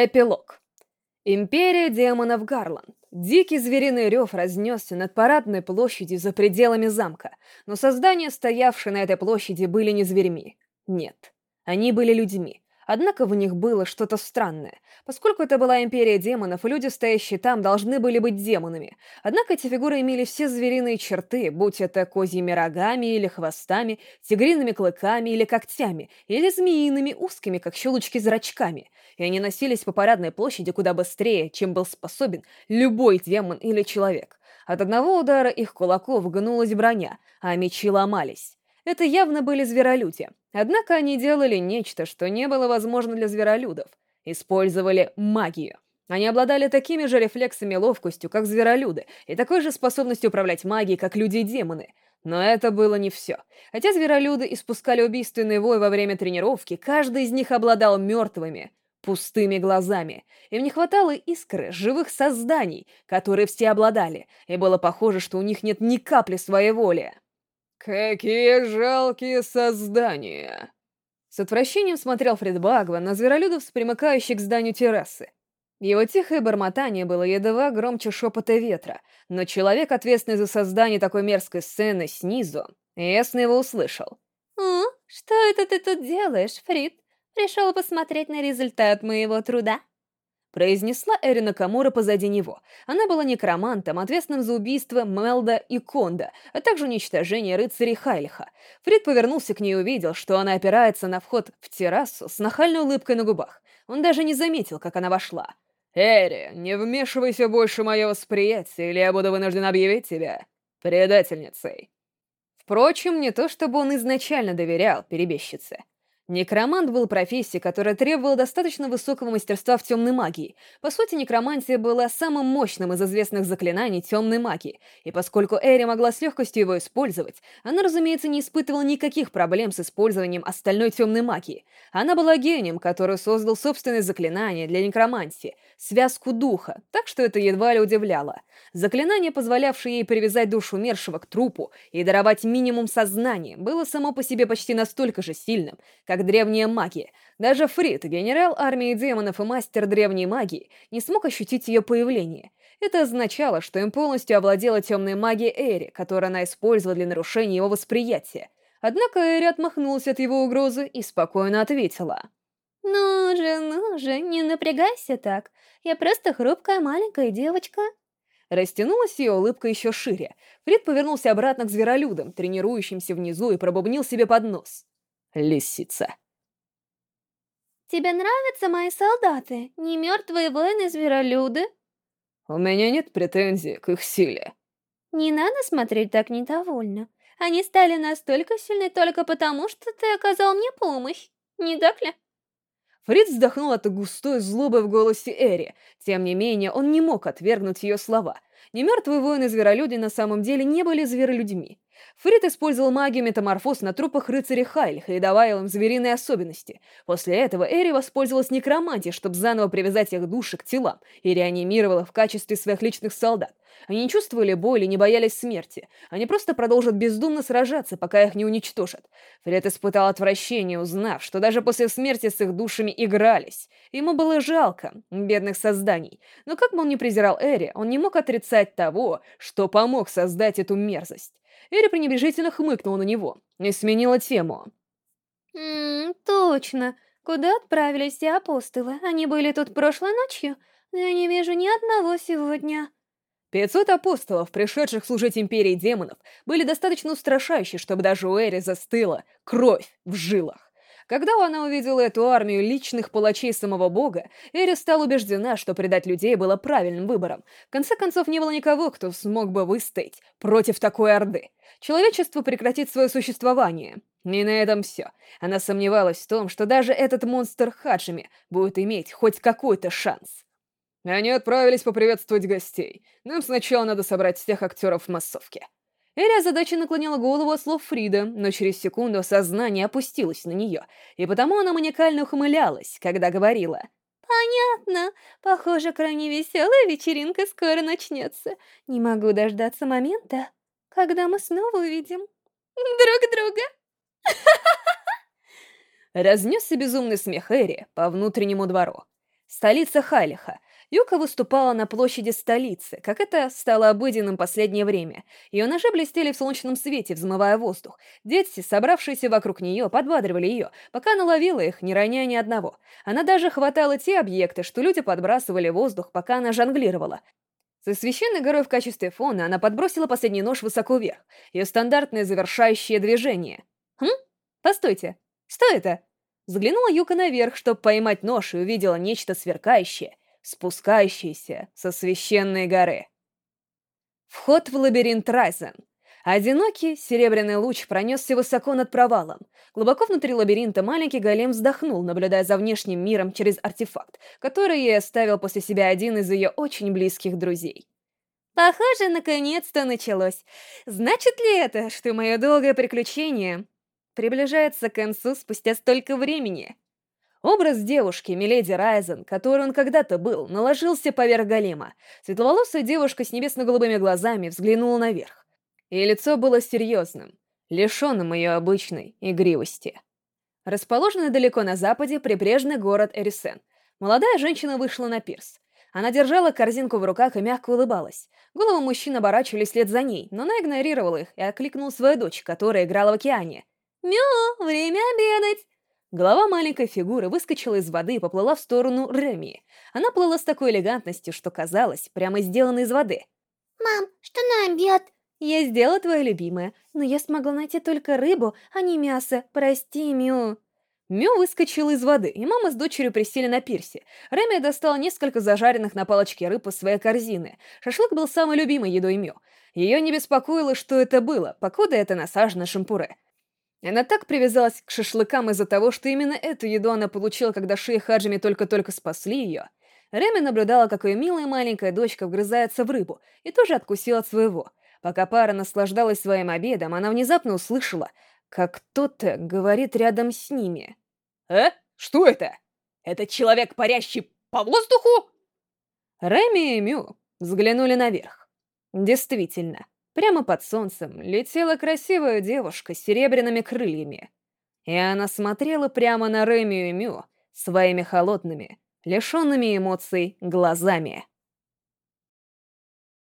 Эпилог. Империя демонов Гарланд. Дикий звериный рев разнесся над парадной площадью за пределами замка, но создания, стоявшие на этой площади, были не зверьми. Нет, они были людьми, Однако в них было что-то странное. Поскольку это была империя демонов, люди, стоящие там, должны были быть демонами. Однако эти фигуры имели все звериные черты, будь это козьими рогами или хвостами, тигриными клыками или когтями, или змеиными узкими, как щелочки, зрачками. И они носились по парадной площади куда быстрее, чем был способен любой демон или человек. От одного удара их кулаков гнулась броня, а мечи ломались. Это явно были зверолюди. Однако они делали нечто, что не было возможно для зверолюдов. Использовали магию. Они обладали такими же рефлексами ловкостью, как зверолюды, и такой же способностью управлять магией, как люди и демоны. Но это было не все. Хотя зверолюды испускали убийственный вой во время тренировки, каждый из них обладал мертвыми, пустыми глазами. Им не хватало искры живых созданий, которые все обладали, и было похоже, что у них нет ни капли своей воли. «Какие жалкие создания!» С отвращением смотрел Фред Багва на зверолюдов, примыкающих к зданию террасы. Его тихое бормотание было едва громче шепота ветра, но человек, ответственный за создание такой мерзкой сцены снизу, ясно его услышал. «О, что это ты тут делаешь, Фрид? Пришел посмотреть на результат моего труда?» Произнесла Эрина Камура позади него. Она была некромантом, ответственным за убийство Мелда и Конда, а также уничтожение рыцарей Хайлиха. Фрид повернулся к ней и увидел, что она опирается на вход в террасу с нахальной улыбкой на губах. Он даже не заметил, как она вошла. «Эри, не вмешивайся больше в мое восприятие, или я буду вынужден объявить тебя предательницей». Впрочем, не то чтобы он изначально доверял перебежчице. Некромант был профессией, которая требовала достаточно высокого мастерства в темной магии. По сути, некромантия была самым мощным из известных заклинаний темной магии, и поскольку Эри могла с легкостью его использовать, она, разумеется, не испытывала никаких проблем с использованием остальной темной магии. Она была гением, который создал собственное заклинание для некромантии — связку духа, так что это едва ли удивляло. Заклинание, позволявшее ей привязать душу умершего к трупу и даровать минимум сознания, было само по себе почти настолько же сильным, как древняя магия. Даже Фрид, генерал армии демонов и мастер древней магии, не смог ощутить ее появление. Это означало, что им полностью овладела темная магия Эри, которую она использовала для нарушения его восприятия. Однако Эри отмахнулась от его угрозы и спокойно ответила. «Ну же, ну же, не напрягайся так. Я просто хрупкая маленькая девочка». Растянулась ее улыбка еще шире. Фрид повернулся обратно к зверолюдам, тренирующимся внизу, и пробубнил себе под нос. Лисица. «Тебе нравятся мои солдаты? Не мертвые воины-зверолюды?» «У меня нет претензий к их силе». «Не надо смотреть так недовольно. Они стали настолько сильны только потому, что ты оказал мне помощь. Не так ли?» Фрид вздохнул от густой злобы в голосе Эри. Тем не менее, он не мог отвергнуть ее слова. Немертвые воины-зверолюди на самом деле не были зверолюдьми. Фрид использовал магию метаморфоз на трупах рыцаря Хайлиха и давая им звериные особенности. После этого Эри воспользовалась некромантией, чтобы заново привязать их души к телам, и реанимировала в качестве своих личных солдат. Они не чувствовали боли, не боялись смерти. Они просто продолжат бездумно сражаться, пока их не уничтожат. Фред испытал отвращение, узнав, что даже после смерти с их душами игрались. Ему было жалко бедных созданий. Но как бы он ни презирал Эри, он не мог отрицать того, что помог создать эту мерзость. Эри пренебрежительно хмыкнула на него и сменила тему. «Ммм, точно. Куда отправились все апостолы? Они были тут прошлой ночью? Я не вижу ни одного сегодня». Пятьсот апостолов, пришедших служить Империи Демонов, были достаточно устрашающие, чтобы даже у Эри застыла кровь в жилах. Когда она увидела эту армию личных палачей самого бога, Эри стала убеждена, что предать людей было правильным выбором. В конце концов, не было никого, кто смог бы выстоять против такой орды. Человечество прекратит свое существование. И на этом все. Она сомневалась в том, что даже этот монстр Хаджими будет иметь хоть какой-то шанс. Они отправились поприветствовать гостей. Нам сначала надо собрать всех актеров в массовке. Эля задача наклонила голову от слов Фрида, но через секунду сознание опустилось на нее, и потому она маниакально ухмылялась, когда говорила. «Понятно. Похоже, крайне веселая вечеринка скоро начнется. Не могу дождаться момента, когда мы снова увидим друг друга». Разнесся безумный смех Эри по внутреннему двору. столица Хайлиха. Юка выступала на площади столицы, как это стало обыденным последнее время. Ее ножи блестели в солнечном свете, взмывая воздух. Дети, собравшиеся вокруг нее, подбадривали ее, пока она ловила их, не роняя ни одного. Она даже хватала те объекты, что люди подбрасывали воздух, пока она жонглировала. Со священной горой в качестве фона она подбросила последний нож высоко вверх. Ее стандартное завершающее движение. Хм? Постойте. Что это? Взглянула Юка наверх, чтобы поймать нож, и увидела нечто сверкающее, спускающееся со священной горы. Вход в лабиринт Райзен. Одинокий серебряный луч пронесся высоко над провалом. Глубоко внутри лабиринта маленький голем вздохнул, наблюдая за внешним миром через артефакт, который ей оставил после себя один из ее очень близких друзей. Похоже, наконец-то началось. Значит ли это, что мое долгое приключение приближается к концу спустя столько времени. Образ девушки, Миледи Райзен, которой он когда-то был, наложился поверх голема. Светловолосая девушка с небесно-голубыми глазами взглянула наверх. Ее лицо было серьезным, лишенным ее обычной игривости. Расположенный далеко на западе прибрежный город Эрисен. Молодая женщина вышла на пирс. Она держала корзинку в руках и мягко улыбалась. Головы мужчин оборачивались вслед за ней, но она игнорировала их и окликнула свою дочь, которая играла в океане. «Мю, время обедать!» Голова маленькой фигуры выскочила из воды и поплыла в сторону Реми. Она плыла с такой элегантностью, что казалось, прямо сделана из воды. «Мам, что на обед?» «Я сделала твое любимое, но я смогла найти только рыбу, а не мясо. Прости, Мю». Мю выскочила из воды, и мама с дочерью присели на пирсе. Реми достала несколько зажаренных на палочке рыб из своей корзины. Шашлык был самой любимой едой Мю. Ее не беспокоило, что это было, покуда это насажено шампуре. Она так привязалась к шашлыкам из-за того, что именно эту еду она получила, когда Ши и Хаджими только-только спасли ее. Реми наблюдала, как ее милая маленькая дочка вгрызается в рыбу, и тоже откусила от своего. Пока пара наслаждалась своим обедом, она внезапно услышала, как кто-то говорит рядом с ними. «Э? Что это? Это человек, парящий по воздуху?» Реми и Мю взглянули наверх. Действительно, Прямо под солнцем летела красивая девушка с серебряными крыльями. И она смотрела прямо на Ремию и Мю своими холодными, лишенными эмоций глазами.